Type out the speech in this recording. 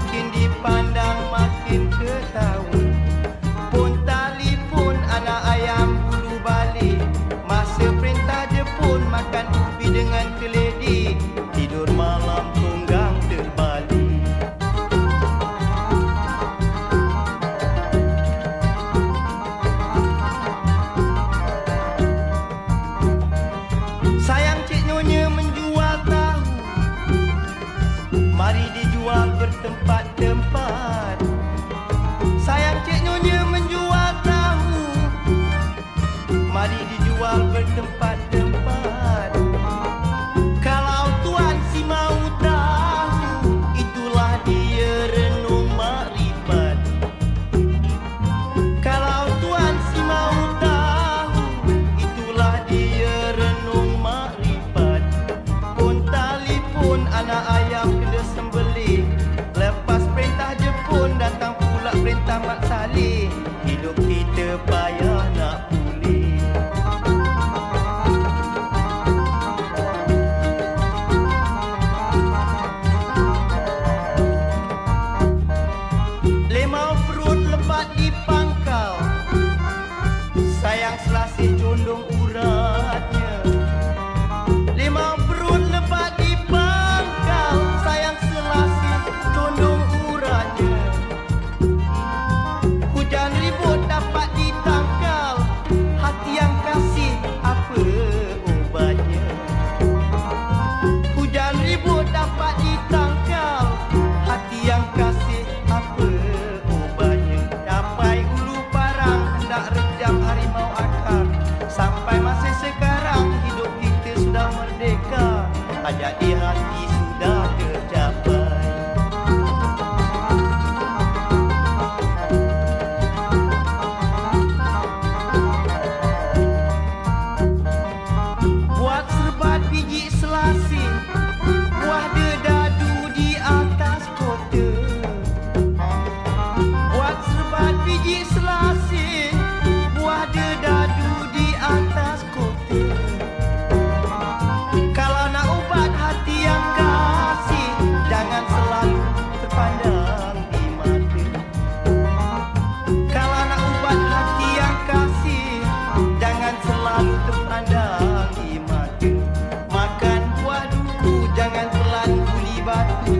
back in the pond. mari dijual bertempat-tempat. perintah mak sali Yeah. bye.